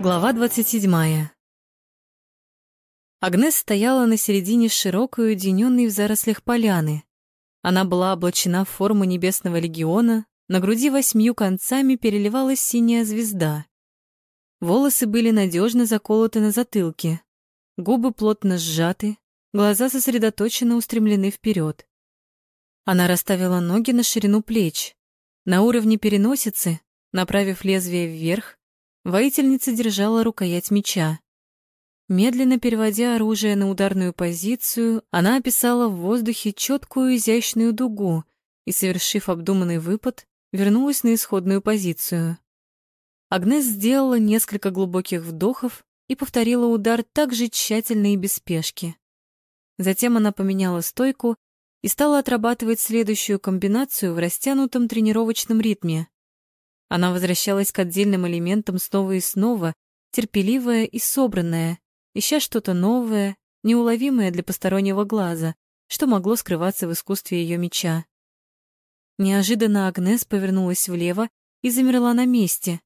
Глава 27. Агнес стояла на середине широкой, уединенной в зарослях поляны. Она была облачена в форму небесного легиона, на груди восьмью концами переливалась синяя звезда. Волосы были надежно заколоты на затылке, губы плотно сжаты, глаза сосредоточенно устремлены вперед. Она расставила ноги на ширину плеч, на уровне переносицы, направив лезвие вверх, Воительница держала рукоять меча. Медленно переводя оружие на ударную позицию, она описала в воздухе четкую изящную дугу и, совершив обдуманный выпад, вернулась на исходную позицию. Агнес сделала несколько глубоких вдохов и повторила удар так же тщательно и без спешки. Затем она поменяла стойку и стала отрабатывать следующую комбинацию в растянутом тренировочном ритме. Она возвращалась к отдельным элементам снова и снова, терпеливая и собранная, ища что-то новое, неуловимое для постороннего глаза, что могло скрываться в искусстве ее меча. Неожиданно Агнес повернулась влево и замерла на месте.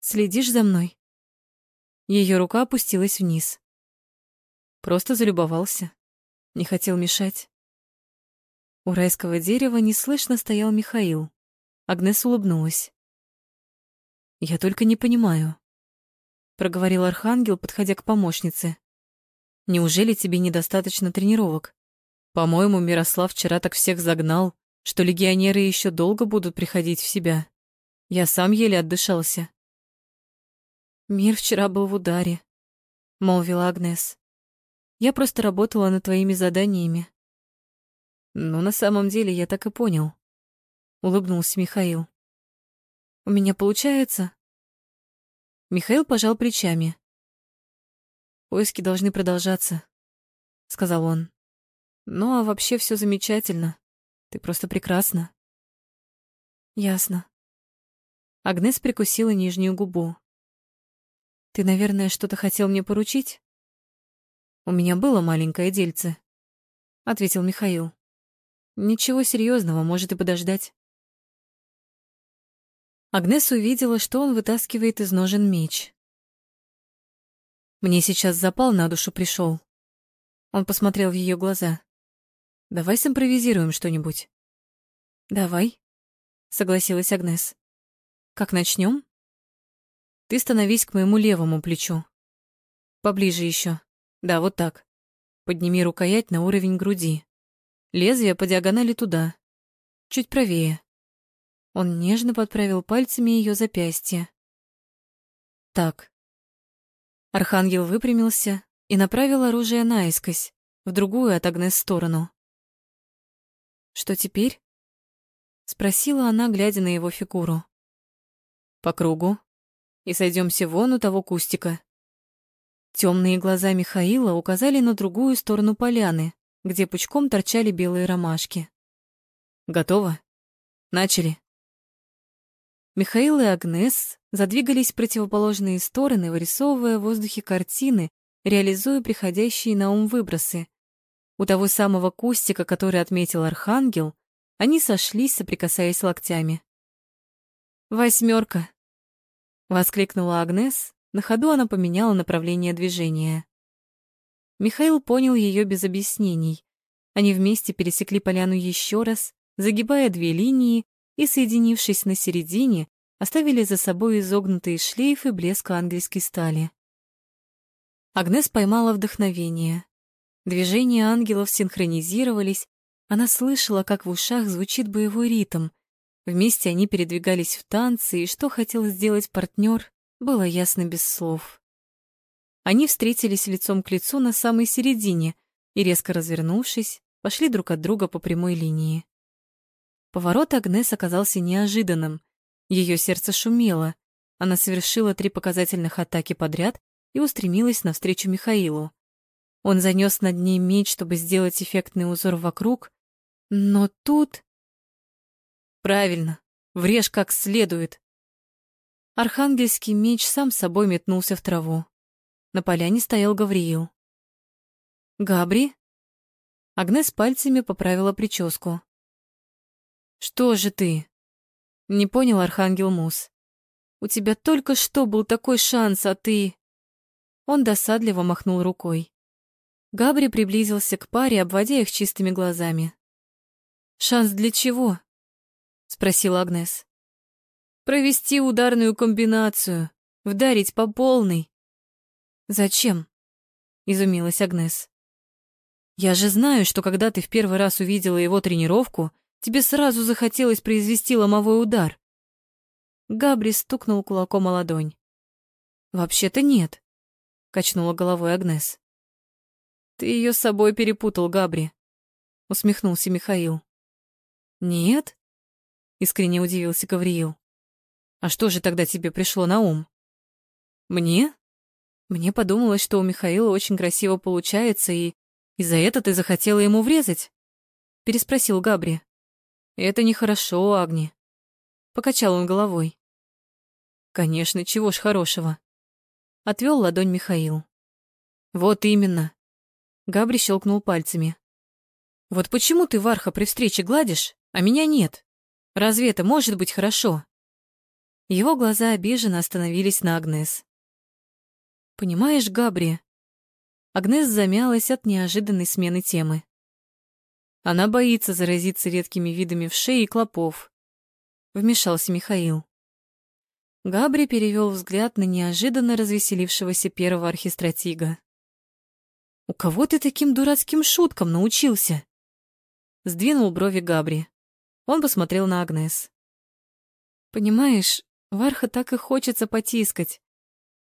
«Следишь за мной?» Ее рука опустилась вниз. Просто залюбовался. Не хотел мешать. У райского дерева неслышно стоял Михаил. Агнес улыбнулась. «Я только не понимаю», — проговорил Архангел, подходя к помощнице. «Неужели тебе недостаточно тренировок? По-моему, Мирослав вчера так всех загнал, что легионеры еще долго будут приходить в себя. Я сам еле отдышался». «Мир вчера был в ударе», — молвила Агнес. «Я просто работала над твоими заданиями». «Ну, на самом деле, я так и понял», улыбнулся Михаил. У меня получается? Михаил пожал плечами. Поиски должны продолжаться, сказал он. Ну а вообще все замечательно. Ты просто прекрасна. Ясно. Агнес прикусила нижнюю губу. Ты, наверное, что-то хотел мне поручить? У меня было маленькое дельце, ответил Михаил. Ничего серьезного, может и подождать. Агнес увидела, что он вытаскивает из ножен меч. «Мне сейчас запал на душу пришел. Он посмотрел в ее глаза. «Давай симпровизируем что-нибудь». «Давай», — согласилась Агнес. «Как начнем? Ты становись к моему левому плечу. Поближе еще. Да, вот так. Подними рукоять на уровень груди. Лезвие по диагонали туда. Чуть правее. Он нежно подправил пальцами ее запястье. Так. Архангел выпрямился и направил оружие наискось, в другую от Агнес сторону. «Что теперь?» — спросила она, глядя на его фигуру. «По кругу. И сойдемся вон у того кустика». Темные глаза Михаила указали на другую сторону поляны, где пучком торчали белые ромашки. «Готово? Начали». Михаил и Агнес задвигались в противоположные стороны, вырисовывая в воздухе картины, реализуя приходящие на ум выбросы. У того самого кустика, который отметил Архангел, они сошлись, соприкасаясь локтями. «Восьмерка!» — воскликнула Агнес. На ходу она поменяла направление движения. Михаил понял ее без объяснений. Они вместе пересекли поляну еще раз, загибая две линии и, соединившись на середине, оставили за собой изогнутые шлейфы блеска ангельской стали. Агнес поймала вдохновение. Движения ангелов синхронизировались, она слышала, как в ушах звучит боевой ритм. Вместе они передвигались в танце, и что хотел сделать партнер, было ясно без слов. Они встретились лицом к лицу на самой середине и, резко развернувшись, пошли друг от друга по прямой линии. Поворот Агнес оказался неожиданным. Ее сердце шумело. Она совершила три показательных атаки подряд и устремилась навстречу Михаилу. Он занес над ней меч, чтобы сделать эффектный узор вокруг, но тут... Правильно, врежь как следует. Архангельский меч сам собой метнулся в траву. На поляне стоял Гавриил. «Габри?» Агнес пальцами поправила прическу. «Что же ты?» Не понял Архангел Мус. У тебя только что был такой шанс, а ты...» Он досадливо махнул рукой. Габри приблизился к паре, обводя их чистыми глазами. «Шанс для чего?» — спросила Агнес. «Провести ударную комбинацию, вдарить по полной». «Зачем?» — изумилась Агнес. «Я же знаю, что когда ты в первый раз увидела его тренировку, тебе сразу захотелось произвести ломовой удар». Габри стукнул кулаком о ладонь. «Вообще-то нет», — качнула головой Агнес. Ты ее с собой перепутал, Габри, усмехнулся Михаил. Нет? Искренне удивился Гавриил. А что же тогда тебе пришло на ум? Мне? Мне подумалось, что у Михаила очень красиво получается, и и за это ты захотела ему врезать? Переспросил Габри. Это нехорошо, Агни. Покачал он головой. Конечно, чего ж хорошего. Отвел ладонь Михаил. Вот именно. Габри щелкнул пальцами. «Вот почему ты Варха при встрече гладишь, а меня нет? Разве это может быть хорошо?» Его глаза обиженно остановились на Агнес. «Понимаешь, Габри...» Агнес замялась от неожиданной смены темы. Она боится заразиться редкими видами вшей и клопов. Вмешался Михаил. Габри перевел взгляд на неожиданно развеселившегося первого архистратига. У кого ты таким дурацким шуткам научился? Сдвинул брови Габри. Он посмотрел на Агнес. Понимаешь, Варха так и хочется потискать,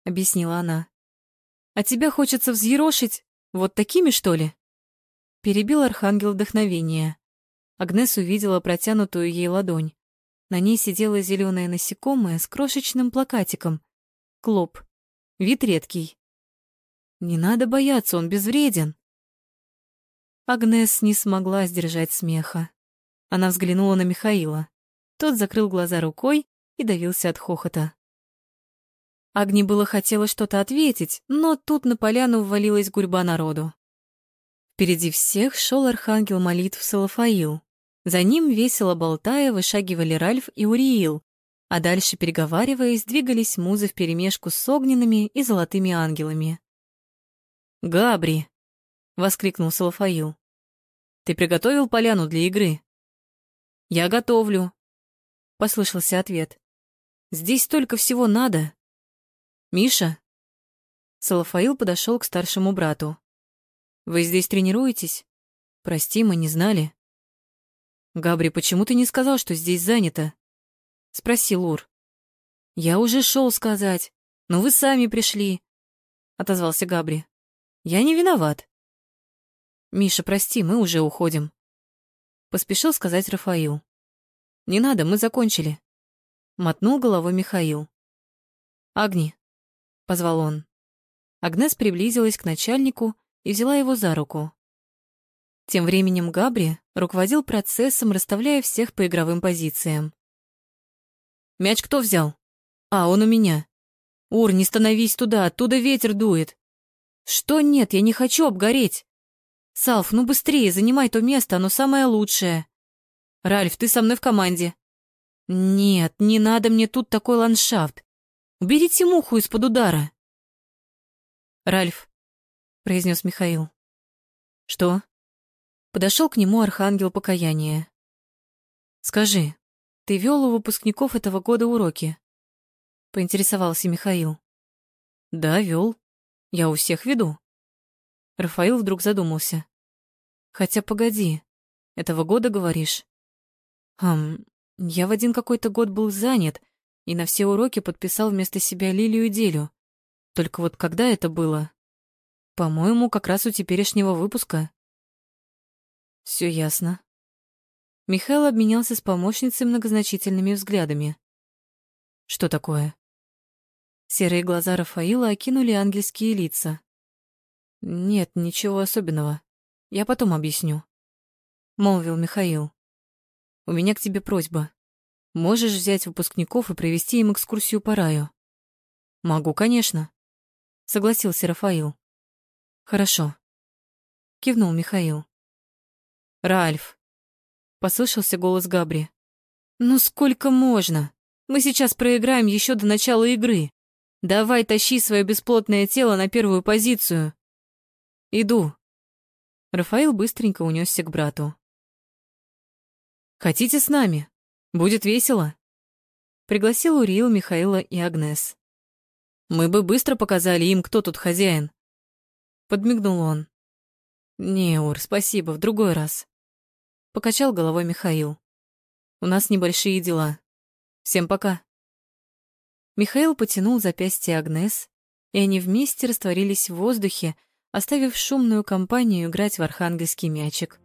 объяснила она. А тебя хочется взъерошить вот такими, что ли? Перебил архангел вдохновение. Агнес увидела протянутую ей ладонь. На ней сидело зеленое насекомое с крошечным плакатиком. Клоп. Вид редкий. Не надо бояться, он безвреден. Агнес не смогла сдержать смеха. Она взглянула на Михаила. Тот закрыл глаза рукой и давился от хохота. Агни было хотела что-то ответить, но тут на поляну ввалилась гурьба народу. Впереди всех шел архангел молитв Салафаил. За ним, весело болтая, вышагивали Ральф и Уриил, а дальше, переговариваясь, двигались музы вперемешку с огненными и золотыми ангелами. «Габри!» — воскликнул Салафаил. «Ты приготовил поляну для игры?» «Я готовлю», — послышался ответ. «Здесь столько всего надо». «Миша?» Салафаил подошел к старшему брату. «Вы здесь тренируетесь? Прости, мы не знали». «Габри, почему ты не сказал, что здесь занято?» — спросил Ур. «Я уже шел сказать, но вы сами пришли», — отозвался Габри. Я не виноват. Миша, прости, мы уже уходим. Поспешил сказать Рафаил. Не надо, мы закончили. Мотнул головой Михаил. Агни, позвал он. Агнес приблизилась к начальнику и взяла его за руку. Тем временем Габри руководил процессом, расставляя всех по игровым позициям. «Мяч кто взял?» «А, он у меня». «Ур, не становись туда, оттуда ветер дует». Что нет, я не хочу обгореть. Салф, ну быстрее, занимай то место, оно самое лучшее. Ральф, ты со мной в команде. Нет, не надо мне тут такой ландшафт. Уберите муху из-под удара. Ральф, произнес Михаил. Что? Подошел к нему архангел покаяния. Скажи, ты вел у выпускников этого года уроки? Поинтересовался Михаил. Да, вел. Я у всех веду. Рафаил вдруг задумался. Хотя погоди, этого года говоришь? Хм, я в один какой-то год был занят и на все уроки подписал вместо себя Лилию и Делю. Только вот когда это было? По-моему, как раз у теперешнего выпуска. Все ясно. Михаил обменялся с помощницей многозначительными взглядами. Что такое? Серые глаза Рафаила окинули ангельские лица. «Нет, ничего особенного. Я потом объясню», — молвил Михаил. «У меня к тебе просьба. Можешь взять выпускников и провести им экскурсию по раю?» «Могу, конечно», — согласился Рафаил. «Хорошо», — кивнул Михаил. «Ральф», — послышался голос Габри. «Ну сколько можно? Мы сейчас проиграем еще до начала игры. Давай тащи свое бесплотное тело на первую позицию. Иду. Рафаил быстренько унесся к брату. Хотите с нами? Будет весело. Пригласил Урил, Михаила и Агнес. Мы бы быстро показали им, кто тут хозяин. Подмигнул он. Не, Ур, спасибо, в другой раз. Покачал головой Михаил. У нас небольшие дела. Всем пока. Михаил потянул запястье Агнес, и они вместе растворились в воздухе, оставив шумную компанию играть в архангельский мячик.